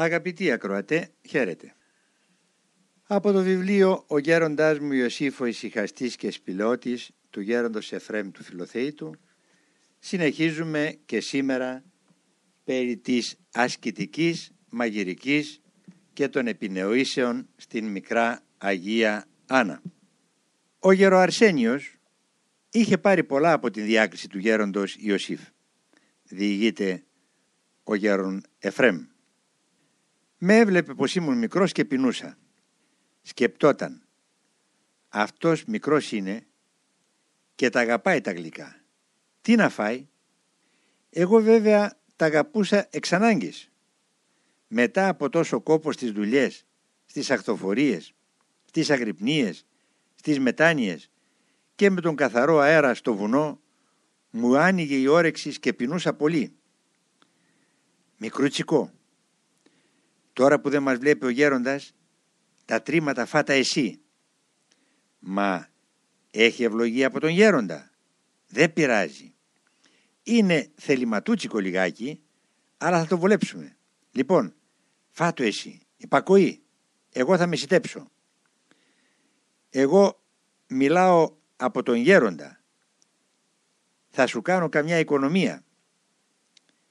Αγαπητοί ακροατέ, χαίρετε. Από το βιβλίο «Ο γέροντάς μου Ιωσήφ ο ησυχαστής και σπηλώτης» του γέροντος Εφρέμ του Φιλοθεήτου συνεχίζουμε και σήμερα περί της ασκητικής, μαγειρικής και των επινεωήσεων στην μικρά Αγία Άννα. Ο γεροαρσένιος είχε πάρει πολλά από τη διάκριση του γέροντος Ιωσήφ. Διηγείται ο γέρον Εφρέμ. Με έβλεπε πως ήμουν μικρός και πεινούσα. Σκεπτόταν. Αυτός μικρός είναι και τα αγαπάει τα γλυκά. Τι να φάει; Εγώ βέβαια τα αγαπούσα εξ ανάγκης. Μετά από τόσο κόπο στις δουλειές, στις ακτοφορίες, στις αγρυπνίες, στις μετάνοιες και με τον καθαρό αέρα στο βουνό μου άνοιγε η όρεξη και πεινούσα πολύ. Μικρούτσικο, τώρα που δεν μας βλέπει ο γέροντας, τα τρίματα φάτα εσύ. Μα έχει ευλογία από τον γέροντα. Δεν πειράζει. Είναι θεληματούτσικο λιγάκι, αλλά θα το βολέψουμε. Λοιπόν, φάτο εσύ, υπακοή. Εγώ θα με σιτέψω. Εγώ μιλάω από τον γέροντα. Θα σου κάνω καμιά οικονομία.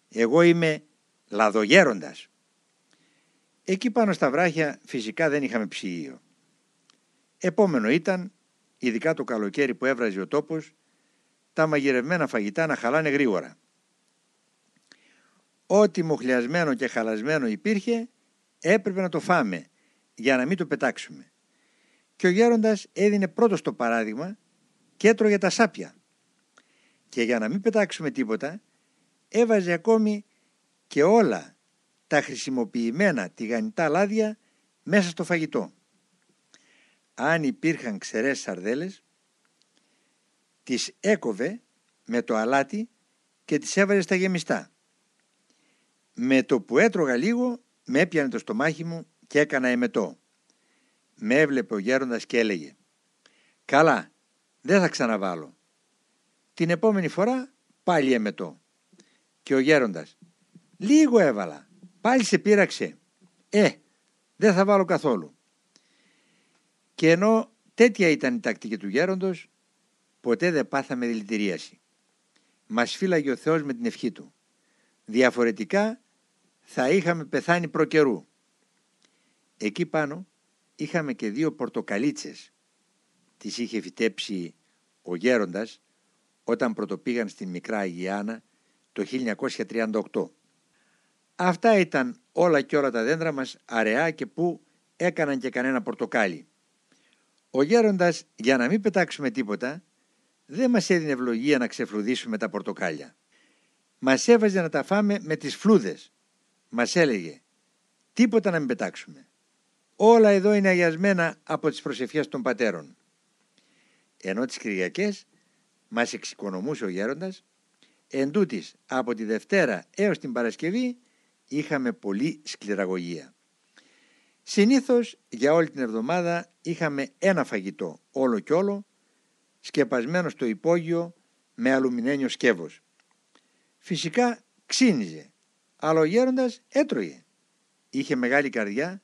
Εγώ είμαι λαδογέροντας. Εκεί πάνω στα βράχια φυσικά δεν είχαμε ψυγείο. Επόμενο ήταν, ειδικά το καλοκαίρι που έβραζε ο τόπος, τα μαγειρευμένα φαγητά να χαλάνε γρήγορα. Ό,τι μοχλιασμένο και χαλασμένο υπήρχε έπρεπε να το φάμε για να μην το πετάξουμε. Και ο γέροντας έδινε πρώτο το παράδειγμα και έτρωγε τα σάπια. Και για να μην πετάξουμε τίποτα έβαζε ακόμη και όλα τα χρησιμοποιημένα τηγανιτά λάδια μέσα στο φαγητό. Αν υπήρχαν ξερές σαρδέλες, τις έκοβε με το αλάτι και τις έβαζε στα γεμιστά. Με το που έτρωγα λίγο, με έπιανε το στομάχι μου και έκανα εμετό. Με έβλεπε ο γέροντας και έλεγε «Καλά, δεν θα ξαναβάλω». Την επόμενη φορά πάλι εμετό. Και ο γέροντας «Λίγο έβαλα, Πάλι σε πείραξε. Ε, δεν θα βάλω καθόλου. Και ενώ τέτοια ήταν η τακτική του γέροντος, ποτέ δεν πάθαμε δηλητηρίαση. Μας φύλαγε ο Θεός με την ευχή Του. Διαφορετικά θα είχαμε πεθάνει προκαιρού. Εκεί πάνω είχαμε και δύο πορτοκαλίτσες. Τις είχε φυτέψει ο γέροντας όταν πρωτοπήγαν στην Μικρά Αγιάνα το 1938. Αυτά ήταν όλα και όλα τα δέντρα μας αραιά και που έκαναν και κανένα πορτοκάλι. Ο γέροντας για να μην πετάξουμε τίποτα δεν μας έδινε ευλογία να ξεφλουδίσουμε τα πορτοκάλια. Μας έβαζε να τα φάμε με τις φλούδες. Μας έλεγε τίποτα να μην πετάξουμε. Όλα εδώ είναι αγιασμένα από τις προσευχές των πατέρων. Ενώ τις Κυριακές μας εξοικονομούσε ο γέροντας, εν από τη Δευτέρα έως την Παρασκευή είχαμε πολύ σκληραγωγία. Συνήθως για όλη την εβδομάδα είχαμε ένα φαγητό όλο και όλο σκεπασμένο στο υπόγειο με αλουμινένιο σκεύος. Φυσικά ξύνιζε, αλλά ο γέροντας έτρωγε. Είχε μεγάλη καρδιά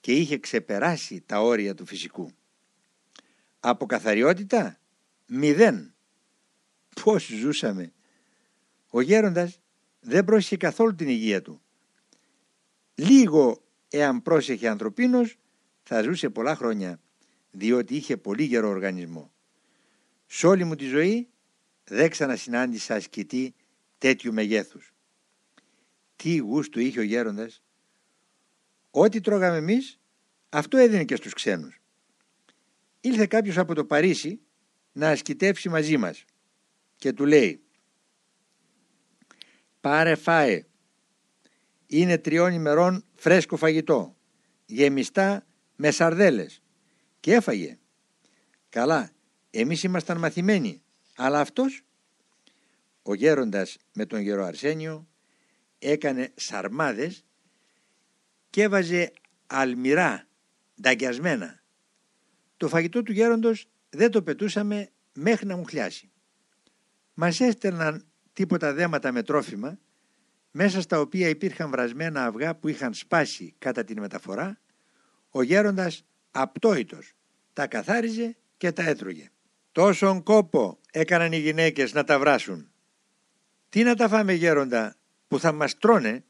και είχε ξεπεράσει τα όρια του φυσικού. Από καθαριότητα μηδέν. Πώς ζούσαμε. Ο γέροντας δεν πρόσεχε καθόλου την υγεία του. Λίγο εάν πρόσεχε ανθρωπίνος θα ζούσε πολλά χρόνια διότι είχε πολύ γερό οργανισμό. Σ' όλη μου τη ζωή δεν ξανασυνάντησα ασκητή τέτοιου μεγέθους. Τι γούστο είχε ο γέροντας. Ό,τι τρώγαμε εμείς αυτό έδινε και στους ξένους. Ήλθε κάποιος από το Παρίσι να ασκητεύσει μαζί μας και του λέει «Πάρε φάε, είναι τριών ημερών φρέσκο φαγητό, γεμιστά με σαρδέλες. Και έφαγε. Καλά, εμείς ήμασταν μαθημένοι, αλλά αυτός, ο γέροντας με τον γερο Αρσένιο, έκανε σαρμάδες και έβαζε αλμυρά, νταγκιασμένα. Το φαγητό του γέροντος δεν το πετούσαμε μέχρι να μου χλιάσει. Μας έστελναν τίποτα δέματα με τρόφιμα μέσα στα οποία υπήρχαν βρασμένα αυγά που είχαν σπάσει κατά την μεταφορά, ο γέροντας απτόητος τα καθάριζε και τα έτρωγε. Τόσον κόπο έκαναν οι γυναίκες να τα βράσουν. Τι να τα φάμε γέροντα που θα μας τρώνε,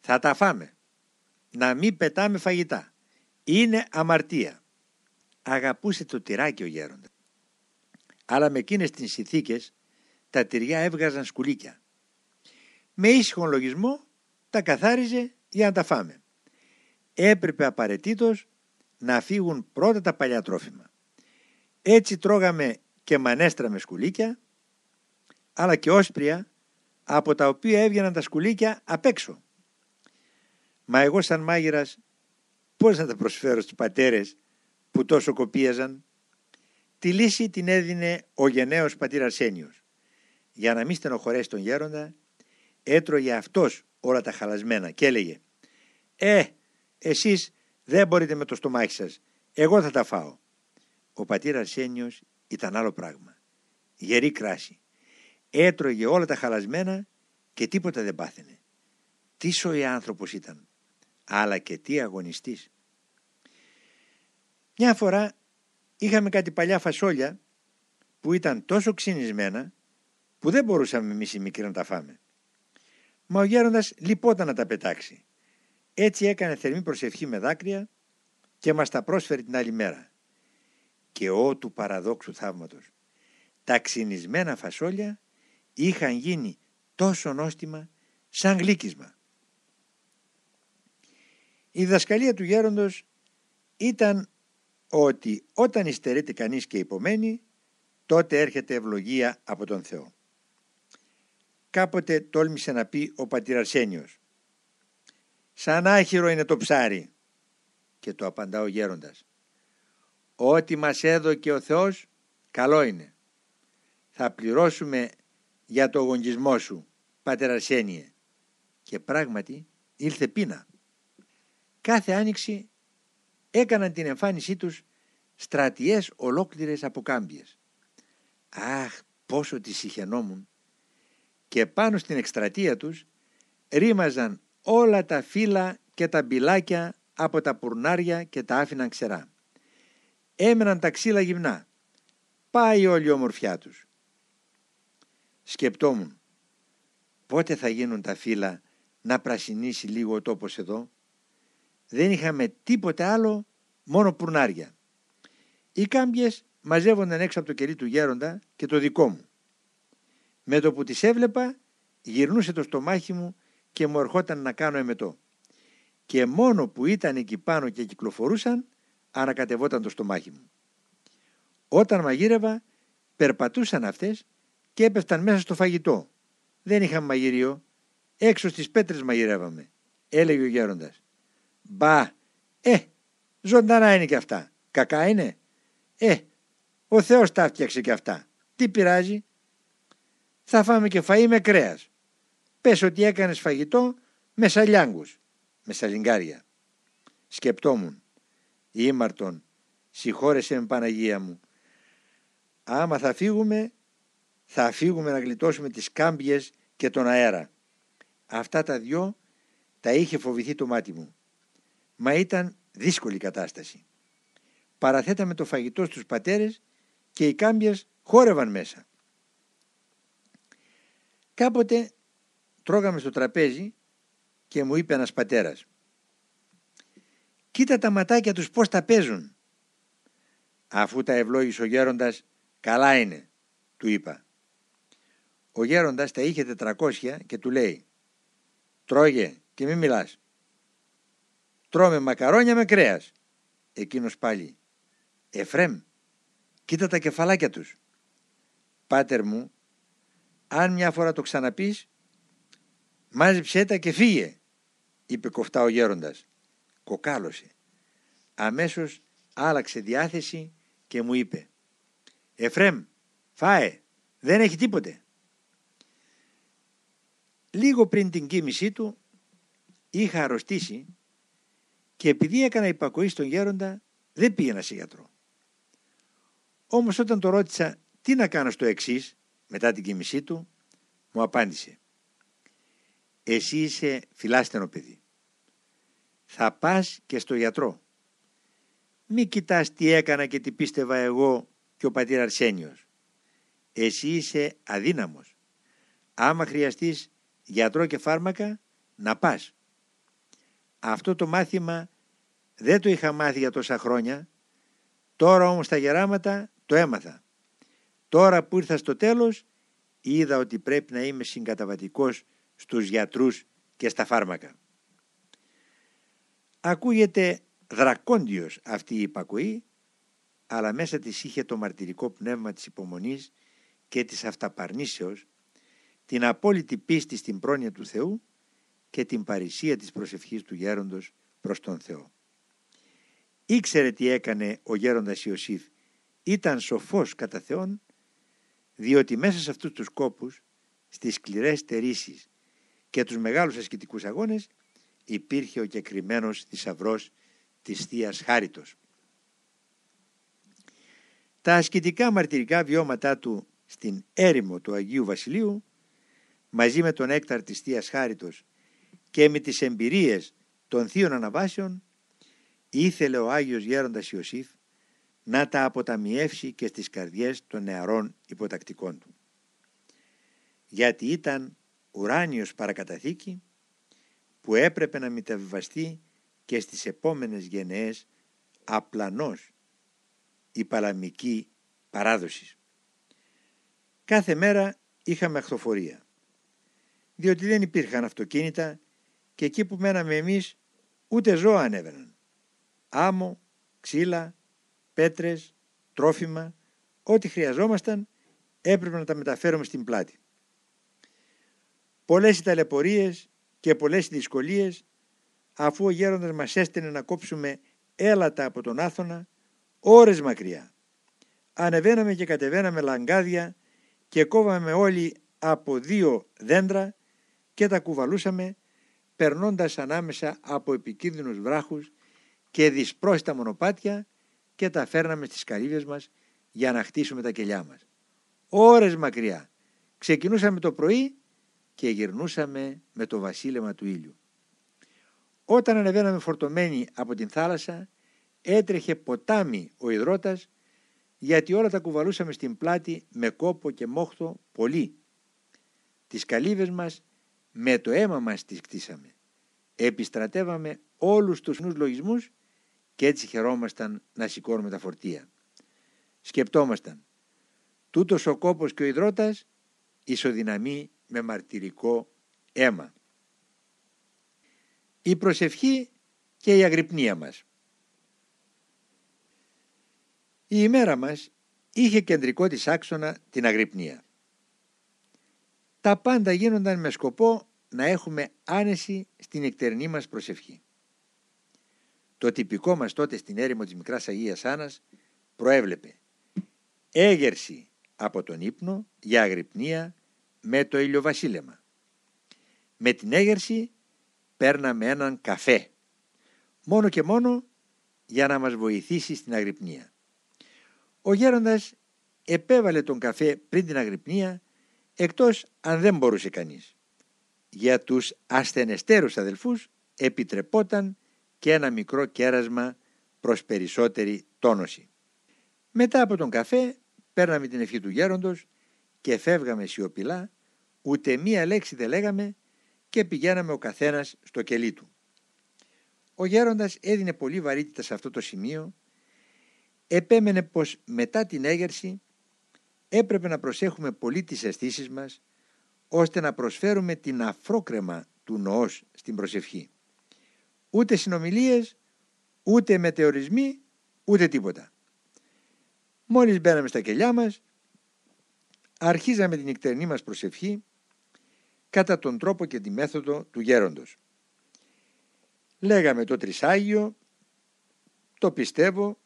θα τα φάμε. Να μην πετάμε φαγητά. Είναι αμαρτία. Αγαπούσε το τυράκι ο γέροντας. Αλλά με εκείνες τις συνθήκες τα τυριά έβγαζαν σκουλίκια. Με ήσυχο λογισμό τα καθάριζε για να τα φάμε. Έπρεπε απαραίτητος να φύγουν πρώτα τα παλιά τρόφιμα. Έτσι τρώγαμε και μανέστρα με σκουλίκια, αλλά και όσπρια, από τα οποία έβγαιναν τα σκουλίκια απ' έξω. Μα εγώ σαν μάγειρας πώς να τα προσφέρω στους πατέρες που τόσο κοπίαζαν; Τη λύση την έδινε ο γενναίος πατήρ Αρσένιος. Για να μην στενοχωρέσει τον γέροντα, έτρωγε αυτός όλα τα χαλασμένα και έλεγε «Ε, εσείς δεν μπορείτε με το στομάχι σας, εγώ θα τα φάω». Ο πατήρ Αρσένιος ήταν άλλο πράγμα. Γερή κράση. Έτρωγε όλα τα χαλασμένα και τίποτα δεν πάθαινε. Τι σοϊ άνθρωπος ήταν, αλλά και τι αγωνιστής. Μια φορά είχαμε κάτι παλιά φασόλια που ήταν τόσο ξυνισμένα που δεν μπορούσαμε εμείς οι μικροί να τα φάμε. Μα ο γέροντας λυπόταν να τα πετάξει. Έτσι έκανε θερμή προσευχή με δάκρυα και μας τα πρόσφερε την άλλη μέρα και ό του παραδόξου θαύματος. Τα ξυνισμένα φασόλια είχαν γίνει τόσο νόστιμα σαν γλύκισμα. Η διδασκαλία του γέροντος ήταν ότι όταν υστερείται κανείς και υπομένει, τότε έρχεται ευλογία από τον Θεό. Κάποτε τόλμησε να πει ο πατήρ Αρσένιος «Σαν άχυρο είναι το ψάρι» και το απαντά ο γέροντας Ό,τι μας έδωκε ο Θεός καλό είναι. Θα πληρώσουμε για το γονγισμό σου, Πάτερ Αρσένιε. Και πράγματι ήλθε πείνα. Κάθε άνοιξη έκαναν την εμφάνισή τους στρατιές ολόκληρες από κάμπιες. Αχ, πόσο τις συχαινόμουν. Και πάνω στην εκστρατεία τους ρήμαζαν όλα τα φύλλα και τα μπιλάκια από τα πουρνάρια και τα άφηναν ξερά έμεναν τα ξύλα γυμνά. Πάει όλη η ομορφιά τους. Σκεπτόμουν, πότε θα γίνουν τα φύλλα να πρασινίσει λίγο ο τόπος εδώ; Δεν είχαμε τίποτε άλλο, μόνο πουρνάρια. Οι κάμπιες μαζεύονταν έξω από το κερί του γέροντα και το δικό μου. Με το που τις έβλεπα γυρνούσε το στομάχι μου και μου ερχόταν να κάνω εμετό. Και μόνο που ήταν εκεί πάνω και κυκλοφορούσαν ανακατευόταν το στομάχι μου. Όταν μαγείρευα, περπατούσαν αυτές και έπεφταν μέσα στο φαγητό. Δεν είχαμε μαγειρίο, έξω στις πέτρες μαγειρεύαμε, έλεγε ο γέροντας. Μπα, ε, ζωντανά είναι και αυτά. Κακά είναι. Ε, ο Θεός τα φτιάξε και αυτά. Τι πειράζει. Θα φάμε και φαΐ με κρέας. Πες ότι έκανες φαγητό με σαλιάγκους, με σαλιγκάρια. Σκεπτόμουν ήμαρτον, συγχώρεσέ με Παναγία μου. Άμα θα φύγουμε, θα φύγουμε να γλιτώσουμε τις κάμπιες και τον αέρα. Αυτά τα δυο τα είχε φοβηθεί το μάτι μου. Μα ήταν δύσκολη κατάσταση. Παραθέταμε το φαγητό στους πατέρες και οι κάμπιες χόρευαν μέσα. Κάποτε τρώγαμε στο τραπέζι και μου είπε ένας πατέρας Κοίτα τα ματάκια τους πώς τα παίζουν. Αφού τα ευλόγησε ο γέροντας, καλά είναι, του είπα. Ο γέροντας τα είχε τετρακόσια και του λέει «Τρώγε και μη μιλάς». «Τρώμε μακαρόνια με κρέας». Εκείνος πάλι «Εφρέμ, κοίτα τα κεφαλάκια τους». «Πάτερ μου, αν μια φορά το ξαναπείς, μάζεψέ τα και φύγε», είπε κοφτά ο γέροντας κοκάλωσε. Αμέσως άλλαξε διάθεση και μου είπε «Εφρέμ, φάε, δεν έχει τίποτε». Λίγο πριν την κοίμησή του είχα αρρωστήσει και επειδή έκανα υπακοή στον γέροντα δεν πήγαινα σε γιατρό. Όμως όταν το ρώτησα τι να κάνω στο εξής μετά την κοίμησή του μου απάντησε Εσύ είσαι φιλάστενο παιδί. Θα πας και στο γιατρό. Μη κοιτάς τι έκανα και τι πίστευα εγώ και ο πατήρ Αρσένιος. Εσύ είσαι αδύναμος. Άμα χρειαστείς γιατρό και φάρμακα, να πας. Αυτό το μάθημα δεν το είχα μάθει για τόσα χρόνια. Τώρα όμως τα γεράματα το έμαθα. Τώρα που ήρθα στο τέλος είδα ότι πρέπει να είμαι συγκαταβατικός στους γιατρούς και στα φάρμακα. Ακούγεται δρακόντιος αυτή η υπακοή, αλλά μέσα της είχε το μαρτυρικό πνεύμα της υπομονής και της αυταπαρνήσεως, την απόλυτη πίστη στην πρόνοια του Θεού και την παρησία της προσευχής του γέροντος προς τον Θεό. Ήξερε τι έκανε ο γέροντας Ιωσήφ, ήταν σοφός κατά Θεόν, διότι μέσα σε αυτούς τους κόπους, στις σκληρές τερίσεις και τους μεγάλους ασκητικούς αγώνες, υπήρχε ο κεκριμένος θησαυρός της θείας Χάριτος. Τα ασκητικά μαρτυρικά βιώματά του στην έρημο του Αγίου Βασιλείου, μαζί με τον έκταρ της θείας Χάριτος και με τις εμπειρίες των θείων αναβάσεων, ήθελε ο Άγιος Γέροντας Ιωσήφ να τα αποταμιεύσει και στις καρδιές των νεαρών υποτακτικών του. Γιατί ήταν ουράνιος παρακαταθήκη που έπρεπε να μεταβιβαστεί και στις επόμενες γενναίες απλανός η παλαμική παράδοση. Κάθε μέρα είχαμε αχθοφορία, διότι δεν υπήρχαν αυτοκίνητα και εκεί που μέναμε εμείς ούτε ζώα ανέβαιναν. Άμμο, ξύλα, πέτρες, τρόφιμα, ό,τι χρειαζόμασταν έπρεπε να τα μεταφέρουμε στην πλάτη. Πολλές οι ταλαιπωρίες και πολλές οι δυσκολίες αφού ο γέροντας μας έστεινε να κόψουμε έλατα από τον Άθωνα ώρες μακριά. Ανεβαίναμε και κατεβαίναμε λαγκάδια και κόβαμε όλοι από δύο δέντρα και τα κουβαλούσαμε περνώντας ανάμεσα από επικίνδυνους βράχους και δυσπρόσιτα μονοπάτια και τα φέρναμε στις καλύβες μας για να χτίσουμε τα κελιά μας. Ώρες μακριά. Ξεκινούσαμε το πρωί και γυρνούσαμε με το βασίλεμα του ήλιου. Όταν ανεβαίναμε φορτωμένοι από την θάλασσα έτρεχε ποτάμι ο υδρότας γιατί όλα τα κουβαλούσαμε στην πλάτη με κόπο και μόχθο πολύ. Τις καλύβες μας με το αίμα μας τις κτίσαμε. Επιστρατεύαμε όλους τους νους λογισμούς και έτσι χαιρόμασταν να σηκώνουμε τα φορτία. Σκεπτόμασταν, τούτος ο κόπος και ο υδρότας ισοδυναμεί με μαρτυρικό αίμα. Η προσευχή και η αγρυπνία μας. Η ημέρα μας είχε κεντρικό της άξονα την αγρυπνία. Τα πάντα γίνονταν με σκοπό να έχουμε άνεση στην εκτερνή μας προσευχή. Το τυπικό μας τότε στην έρημο της Μικράς Αγίας Άννας προέβλεπε έγερση από τον ύπνο για αγρυπνία με το ηλιοβασίλεμα. Με την έγερση παίρναμε έναν καφέ, μόνο και μόνο για να μας βοηθήσει στην αγρυπνία. Ο γέροντας επέβαλε τον καφέ πριν την αγρυπνία, εκτός αν δεν μπορούσε κανείς. Για τους ασθενεστέρους αδελφούς επιτρεπόταν και ένα μικρό κέρασμα προς περισσότερη τόνωση. Μετά από τον καφέ παίρναμε την ευχή του γέροντος και φεύγαμε σιωπηλά, ούτε μία λέξη δεν λέγαμε και πηγαίναμε ο καθένας στο κελί του. Ο γέροντας έδινε πολύ βαρύτητα σε αυτό το σημείο, επέμενε πως μετά την έγερση έπρεπε να προσέχουμε πολύ τις αισθήσεις μας, ώστε να προσφέρουμε την αφρόκρεμα του νοός στην προσευχή. Ούτε συνομιλίες, ούτε μετεωρισμοί, ούτε τίποτα. Μόλις μπαίναμε στα κελιά μας, αρχίζαμε την νυχτερινή μας προσευχή κατά τον τρόπο και τη μέθοδο του γέροντος. Λέγαμε το Τρισάγιο, το πιστεύω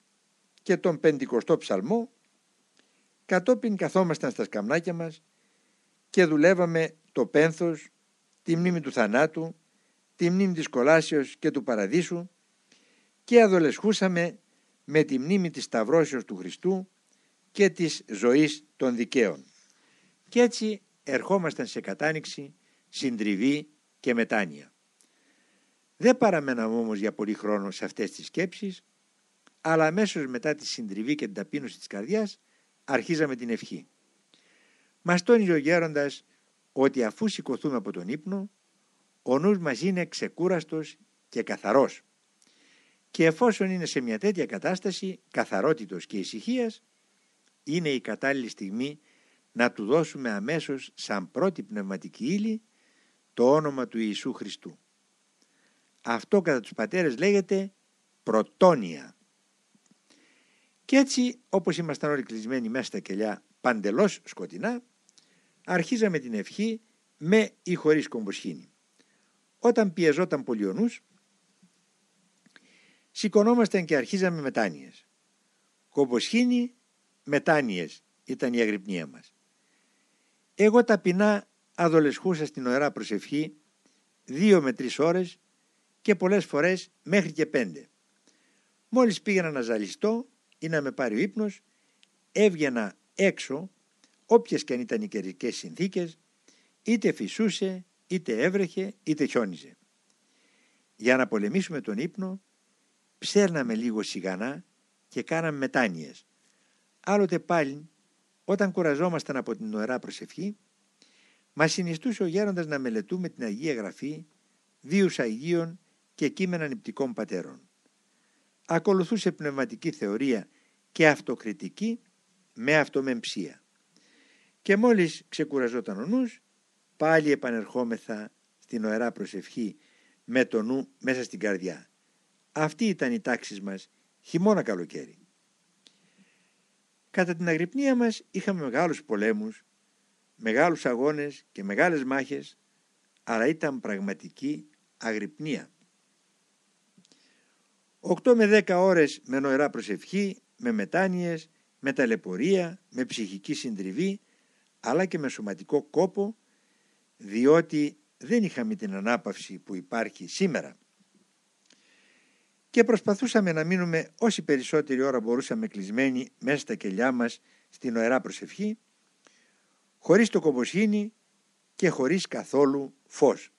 και τον Πεντηκοστό Ψαλμό, κατόπιν καθόμασταν στα σκαμνάκια μας και δουλεύαμε το πένθος, τη μνήμη του θανάτου, τη μνήμη της κολάσεως και του παραδείσου και αδολεσχούσαμε με τη μνήμη της Σταυρώσεως του Χριστού και της ζωής των δικαίων. Και έτσι ερχόμασταν σε κατάνοιξη, συντριβή και μετάνοια. Δεν παραμέναμε όμως για πολύ χρόνο σε αυτές τις σκέψεις, αλλά αμέσως μετά τη συντριβή και την ταπείνωση της καρδιάς αρχίζαμε την ευχή. Μας τόνιζε ο γέροντας ότι αφού σηκωθούμε από τον ύπνο, ο νους μας είναι ξεκούραστος και καθαρός. Και εφόσον είναι σε μια τέτοια κατάσταση καθαρότητος και ησυχίας, είναι η κατάλληλη στιγμή να του δώσουμε αμέσως σαν πρώτη πνευματική ύλη το όνομα του Ιησού Χριστού. Αυτό κατά τους πατέρες λέγεται πρωτόνια. Και έτσι όπως ήμασταν όλοι κλεισμένοι μέσα στα κελιά παντελώς σκοτεινά, αρχίζαμε την ευχή με ή χωρίς κομποσχήνη. Όταν πιεζόταν πολύ ο νους, σηκωνόμασταν και αρχίζαμε μετάνοιες. Κομποσχήνη, μετάνοιες ήταν η αγρυπνία μας. Εγώ ταπεινά αδολεσχούσα στην ωραία προσευχή δύο με τρεις ώρες και πολλές φορές μέχρι και πέντε. Μόλις πήγαινα να ζαλιστώ ή να με πάρει ο ύπνος, έβγαινα έξω, όποιες και αν ήταν οι καιρικές συνθήκες, είτε φυσούσε, είτε έβρεχε, είτε χιόνιζε. Για να πολεμήσουμε τον ύπνο, ψέρναμε λίγο σιγανά και κάναμε μετάνοιες. Άλλοτε πάλι, όταν κουραζόμασταν από την ωραία προσευχή, μας συνιστούσε ο γέροντας να μελετούμε την Αγία Γραφή, βίους Αγίων και κείμενα νηπτικών πατέρων. Ακολουθούσε πνευματική θεωρία και αυτοκριτική με αυτομεμψία. Και μόλις ξεκουραζόταν ο νους, πάλι επανερχόμεθα στην ωερά προσευχή με το νου μέσα στην καρδιά. Αυτή ήταν η τάξη μας χειμώνα καλοκαίρι. Κατά την αγρυπνία μας είχαμε μεγάλους πολέμους, μεγάλους αγώνες και μεγάλες μάχες, αλλά ήταν πραγματική αγρυπνία. 8 με 10 ώρες με νοερά προσευχή, με μετάνοιες, με ταλαιπωρία, με ψυχική συντριβή, αλλά και με σωματικό κόπο, διότι δεν είχαμε την ανάπαυση που υπάρχει σήμερα. Και προσπαθούσαμε να μείνουμε όση περισσότερη ώρα μπορούσαμε κλεισμένοι μέσα στα κελιά μας στην οερά προσευχή, χωρίς το κομποσχήνι και χωρίς καθόλου φως.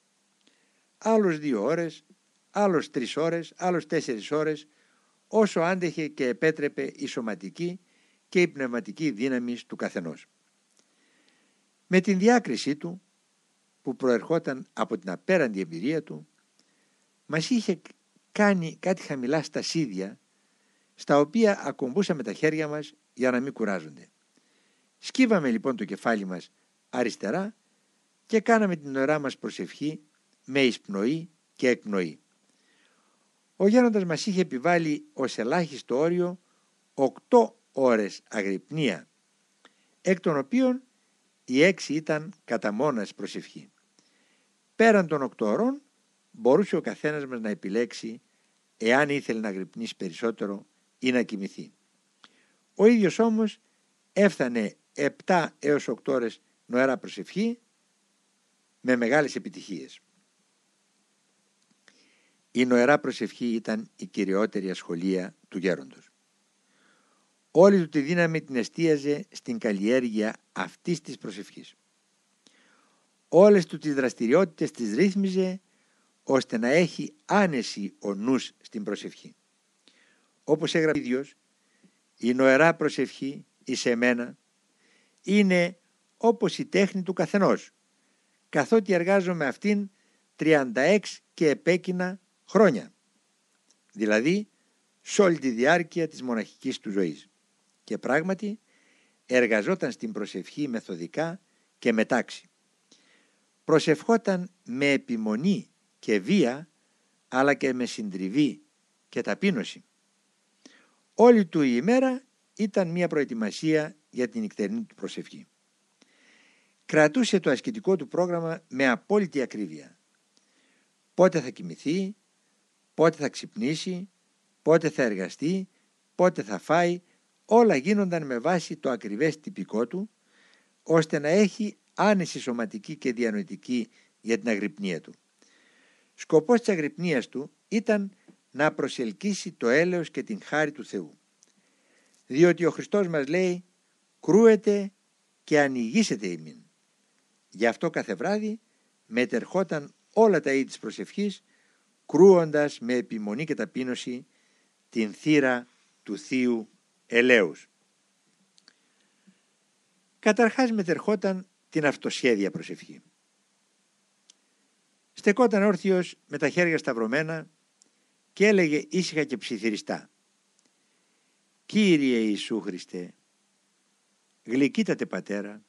Άλλος δύο ώρες, άλλος τρεις ώρες, άλλος τέσσερις ώρες, όσο άντεχε και επέτρεπε η σωματική και η πνευματική δύναμη του καθενός. Με την διάκρισή του, που προερχόταν από την απέραντη εμπειρία του, μας είχε κάνει κάτι χαμηλά στα σίδια, στα οποία ακουμπούσαμε τα χέρια μας για να μην κουράζονται. Σκύβαμε λοιπόν το κεφάλι μας αριστερά και κάναμε την ώρα μας προσευχή με εισπνοή και εκπνοή. Ο γέροντας μας είχε επιβάλει ως ελάχιστο όριο 8 ώρες αγρυπνία, εκ των οποίων οι έξι ήταν κατά μόνας προσευχή. Πέραν των 8 ώρων μπορούσε ο καθένας μας να επιλέξει εάν ήθελε να αγρυπνήσει περισσότερο ή να κοιμηθεί. Ο ίδιος όμως έφτανε 7 έως 8 ώρες νοερά προσευχή με μεγάλες επιτυχίες. Η νοερά προσευχή ήταν η κυριότερη ασχολία του γέροντος. Όλη του τη δύναμη την εστίαζε στην καλλιέργεια αυτής της προσευχής. Όλες του τις δραστηριότητες τις ρύθμιζε ώστε να έχει άνεση ο νους στην προσευχή. Όπως έγραψε ο ίδιος, η νοερά προσευχή εις εμένα είναι όπως η τέχνη του καθενός, καθότι εργάζομαι αυτήν 36 και επέκεινα χρόνια, δηλαδή σε όλη τη διάρκεια της μοναχικής του ζωής. Και πράγματι εργαζόταν στην προσευχή μεθοδικά και με τάξη. Προσευχόταν με επιμονή και βία, αλλά και με συντριβή και ταπείνωση. Όλη του η ημέρα ήταν μια προετοιμασία για την νυχτερινή του προσευχή. Κρατούσε το ασκητικό του πρόγραμμα με απόλυτη ακρίβεια. Πότε θα κοιμηθεί, πότε θα ξυπνήσει, πότε θα εργαστεί, πότε θα φάει, όλα γίνονταν με βάση το ακριβές τυπικό του, ώστε να έχει άνεση σωματική και διανοητική για την αγρυπνία του. Σκοπός της αγρυπνίας του ήταν να προσελκύσει το έλεος και την χάρη του Θεού. Διότι ο Χριστός μας λέει «κρούεται και ανοιγήσετε ημίν». Γι' αυτό κάθε βράδυ μετερχόταν όλα τα είδη της προσευχής, κρούοντας με επιμονή και ταπείνωση την θύρα του Θείου Ελέους. Καταρχάς μετερχόταν την αυτοσχέδια προσευχή. Στεκόταν όρθιος με τα χέρια σταυρωμένα και έλεγε ήσυχα και ψιθυριστά «Κύριε Ιησού Χριστέ, γλυκύτατε Πατέρα,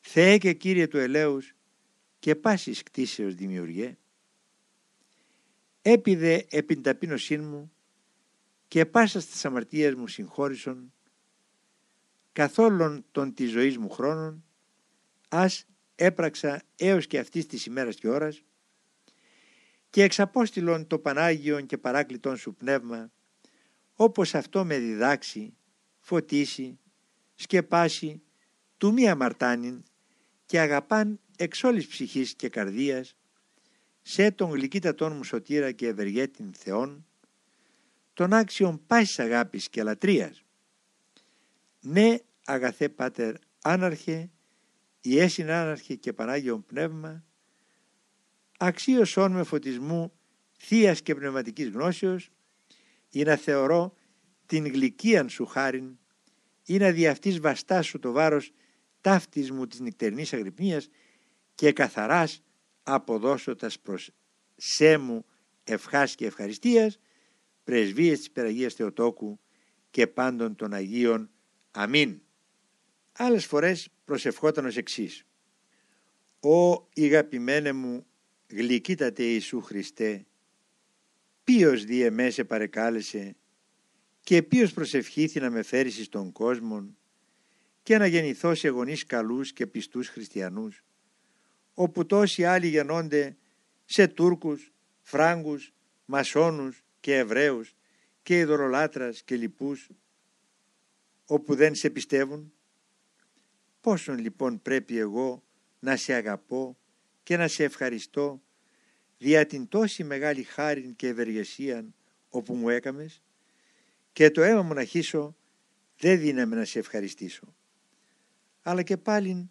Θεέ και Κύριε του ελέους και πάσης κτίσεως δημιουργέ, έπιδε επί ταπείνωσήν μου και πάσα στις αμαρτίες μου συγχώρησον, καθόλων των της ζωής μου χρόνων, ας έπραξα έως και αυτής της ημέρας και ώρας και εξαπόστηλον το Πανάγιον και παράκλητον σου πνεύμα όπως αυτό με διδάξει, φωτίσει, σκεπάσει, του μη αμαρτάνην και αγαπάν εξ όλης ψυχής και καρδίας σε τον γλυκύτατον μου σωτήρα και ευεργέτην Θεόν τον άξιον πάσης αγάπης και λατρείας. Ναι αγαθέ Πάτερ άναρχε η έσυν άναρχε και Πανάγιον Πνεύμα αξίωσόν με φωτισμού θείας και πνευματικής γνώσεως ή να θεωρώ την γλυκίαν σου χάριν ή να δι' αυτής βαστά σου το βάρος ταύτης μου της νυχτερινής αγρυπνίας και καθαράς αποδώσωτας προς σε μου ευχάς και ευχαριστίας πρεσβείες της Περαγίας Θεοτόκου και πάντων των Αγίων. Αμήν. Άλλες φορές προσευχόταν ως εξής. «Ω ηγαπημένε μου γλυκύτατε Ιησού Χριστέ, ποιος διεμέ σε παρεκάλεσε και ποιος προσευχήθη να με φέρεις στον κόσμο και να γεννηθώ σε γονείς καλούς και πιστούς χριστιανούς, όπου τόσοι άλλοι γεννώνται σε Τούρκους, Φράγκους, Μασόνους και Εβραίους και ειδωρολάτρας και λοιπούς, όπου δεν σε πιστεύουν. Πόσον λοιπόν πρέπει εγώ να σε αγαπώ και να σε ευχαριστώ δια την τόση μεγάλη χάρη και ευεργεσία όπου μου έκαμες και το αίμα μου να χύσω δεν δύναμαι να σε ευχαριστήσω. Αλλά και πάλιν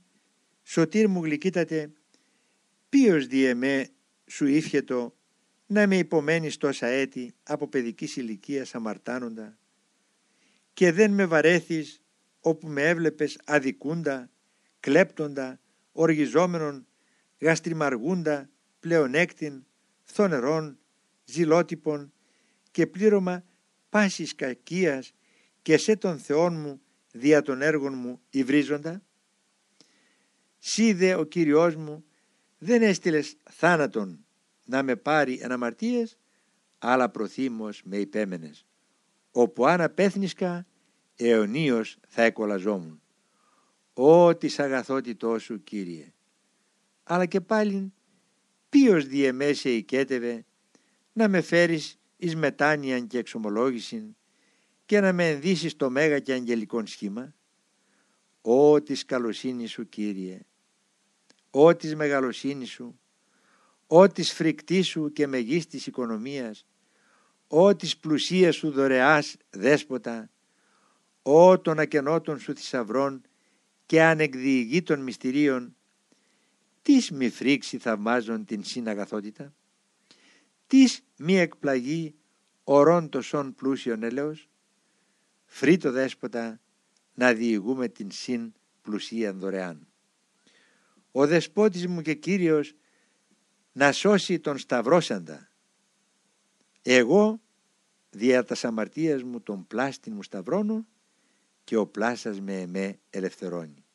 σωτήρ μου γλυκύτατε ποιος διεμέ σου ήφιετο να με υπομένεις τόσα έτη από παιδικής ηλικίας αμαρτάνοντα και δεν με βαρέθεις όπου με έβλεπες αδικούντα, κλέπτοντα, οργιζόμενον, γαστριμαργούντα, πλεονέκτην, φθονερών, ζηλότυπων και πλήρωμα πάσης κακίας και σε τον Θεόν μου δια των έργων μου υβρίζοντα. Σύ ο Κύριός μου δεν έστειλες θάνατον να με πάρει αναμαρτίες, αλλά προθύμως με υπέμενες, όπου αν απέθνισκα αιωνίως θα εκολαζόμουν. Ω της αγαθότητός σου Κύριε. Αλλά και πάλιν ποιος διεμέσε οικέτευε να με φέρεις εις μετάνοιαν και εξομολόγησιν και να με ενδύσεις το μέγα και αγγελικόν σχήμα; Ω της καλοσύνης σου Κύριε, ω της μεγαλοσύνης σου, ω της φρικτής σου και μεγίστης οικονομίας, ω της πλουσίας σου δωρεάς δέσποτα, ω των ακενότων σου θησαυρών και ανεκδιηγήτων μυστηρίων, τις μη φρίξει θαυμάζον την συναγαθότητα, τις μη εκπλαγεί ορών τοσών πλούσιων έλεος, φρύτο δέσποτα να διηγούμε την συν πλουσίαν δωρεάν. Ο δεσπότης μου και Κύριος να σώσει τον σταυρώσαντα. Εγώ δια τας αμαρτίας μου τον πλάστην μου σταυρώνω και ο πλάσας με εμέ ελευθερώνει.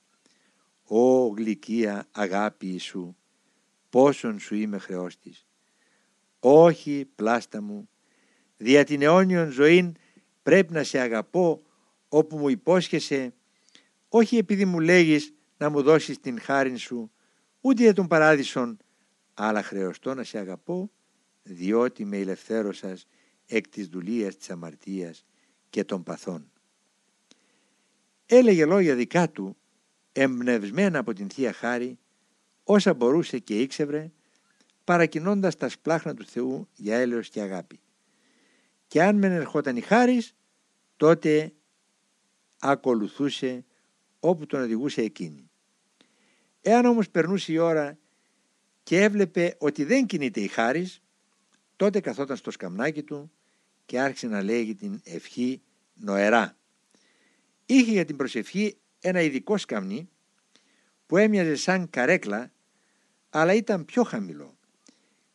Ω γλυκία αγάπη σου, πόσον σου είμαι χρεώστης. Όχι πλάστα μου, δια την αιώνιον ζωήν πρέπει να σε αγαπώ όπου μου υπόσχεσαι, όχι επειδή μου λέγεις να μου δώσεις την χάριν σου, ούτε για τον παράδεισον, αλλά χρεωστώ να σε αγαπώ, διότι με ελευθέρωσας εκ της δουλείας της αμαρτίας και των παθών. Έλεγε λόγια δικά του εμπνευσμένα από την Θεία Χάρη όσα μπορούσε και ήξευρε παρακινώντας τα σπλάχνα του Θεού για έλεος και αγάπη. Και αν μεν ερχόταν η χάρις τότε ακολουθούσε όπου τον οδηγούσε εκείνη. Εάν όμως περνούσε η ώρα και έβλεπε ότι δεν κινείται η χάρις, τότε καθόταν στο σκαμνάκι του και άρχισε να λέγει την ευχή νοερά. Είχε για την προσευχή ένα ειδικό σκαμνί που έμοιαζε σαν καρέκλα αλλά ήταν πιο χαμηλό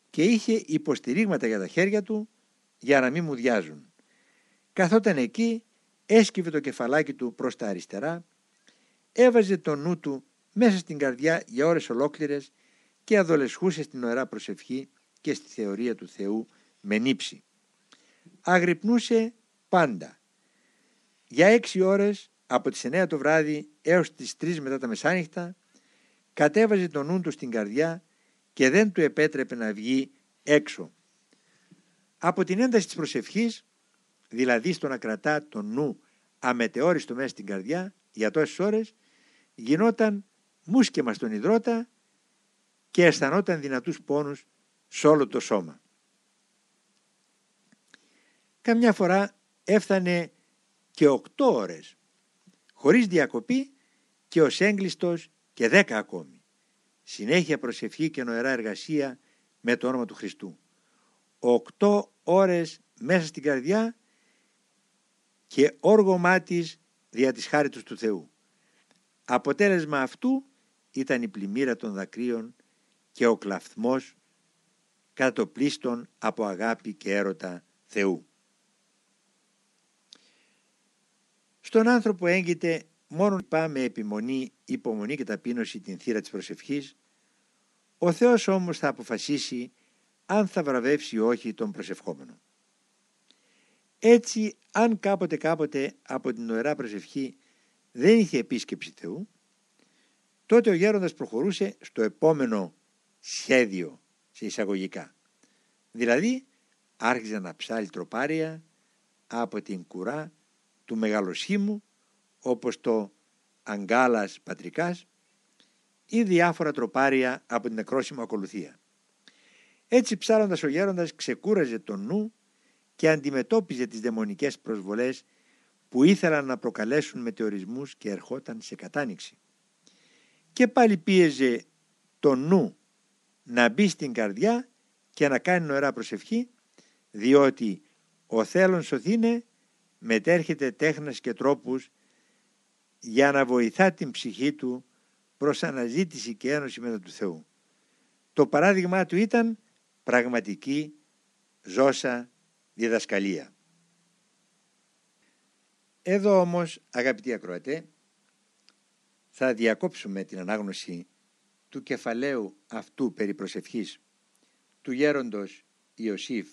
και είχε υποστηρίγματα για τα χέρια του για να μην μου διάζουν. Καθόταν εκεί, έσκυβε το κεφαλάκι του προς τα αριστερά, έβαζε το νου του μέσα στην καρδιά για ώρες ολόκληρες και αδολεσχούσε στην ωραία προσευχή και στη θεωρία του Θεού με νύψη. Αγρυπνούσε πάντα. Για έξι ώρες από τις 9 το βράδυ έως τις 3 μετά τα μεσάνυχτα κατέβαζε το νου του στην καρδιά και δεν του επέτρεπε να βγει έξω. Από την ένταση της προσευχής, δηλαδή στο να κρατά το νου αμετεόριστο μέσα στην καρδιά για τόσες ώρες, γινόταν μουσκεμα στον υδρότα και αισθανόταν δυνατούς πόνους σε όλο το σώμα. Καμιά φορά έφτανε και οκτώ ώρες, χωρίς διακοπή και ως έγκλειστος και δέκα ακόμη. Συνέχεια προσευχή και νοερά εργασία με το όνομα του Χριστού. Οκτώ ώρες μέσα στην καρδιά και όργωμά της δια της χάριτος του Θεού. Αποτέλεσμα αυτού ήταν η πλημμύρα των δακρύων και ο κλαθμός πλήστον από αγάπη και έρωτα Θεού. Στον άνθρωπο έγκυται μόνο πάμε επιμονή, υπομονή και ταπείνωση την θύρα της προσευχής, ο Θεός όμως θα αποφασίσει αν θα βραβεύσει ή όχι τον προσευχόμενο. Έτσι, αν κάποτε κάποτε από την ωραία προσευχή δεν είχε επίσκεψη Θεού, τότε ο γέροντας προχωρούσε στο επόμενο σχέδιο σε εισαγωγικά. Δηλαδή, άρχιζε να ψάλει τροπάρια από την κουρά του μεγαλοσχήμου όπως το αγκάλας πατρικάς ή διάφορα τροπάρια από την νεκρόσιμο ακολουθία. Έτσι ψάλλοντας ο γέροντας ξεκούραζε τον νου και αντιμετώπιζε τις δαιμονικές προσβολές που ήθελαν να προκαλέσουν μετεωρισμούς και ερχόταν σε κατάνοιξη. Και πάλι πίεζε τον νου να μπει στην καρδιά και να κάνει νοερά προσευχή, διότι ο θέλων σωθήνε μετέρχεται τέχνας και τρόπους για να βοηθά την ψυχή του προς αναζήτηση και ένωση με τον Θεού. Το παράδειγμά του ήταν πραγματική ζώσα διδασκαλία. Εδώ όμως αγαπητοί ακροατέ θα διακόψουμε την ανάγνωση του κεφαλαίου αυτού περί προσευχής του γέροντος Ιωσήφ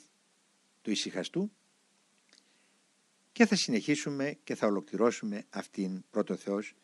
του Ισυχαστού και θα συνεχίσουμε και θα ολοκληρώσουμε αυτήν πρώτο Θεός